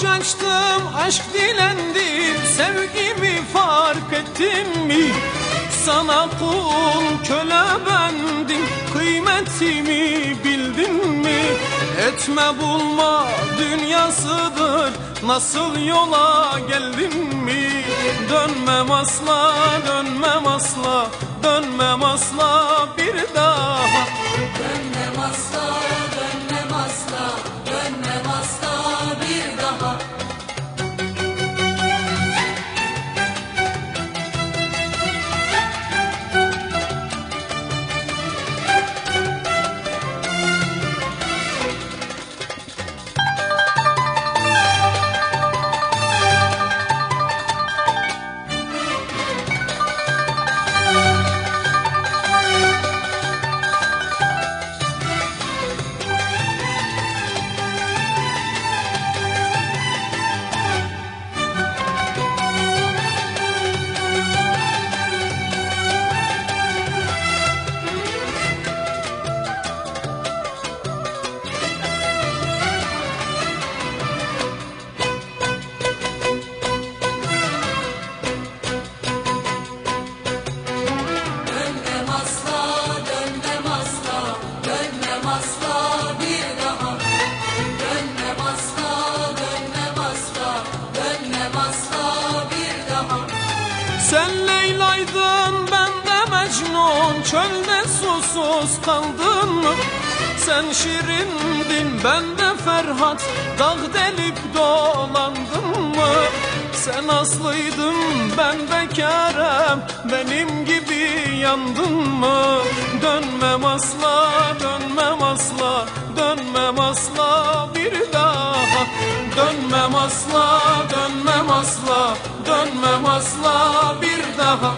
Avuç açtım aşk dilendim Sevgimi fark ettin mi? Sana kul köle bendim Kıymetimi bildin mi? Etme bulma dünyasıdır Nasıl yola geldin mi? Dönmem asla dönmem asla Dönmem asla Sen Leyla'ydın ben de Mecnun Çölde susuz kaldın mı? Sen Şirindin ben de Ferhat Dağ delip dolandın mı? Sen Aslıydın ben bekarım Benim gibi yandın mı? Dönmem asla dönmem asla Dönmem asla bir daha Dönmem asla asla bir daha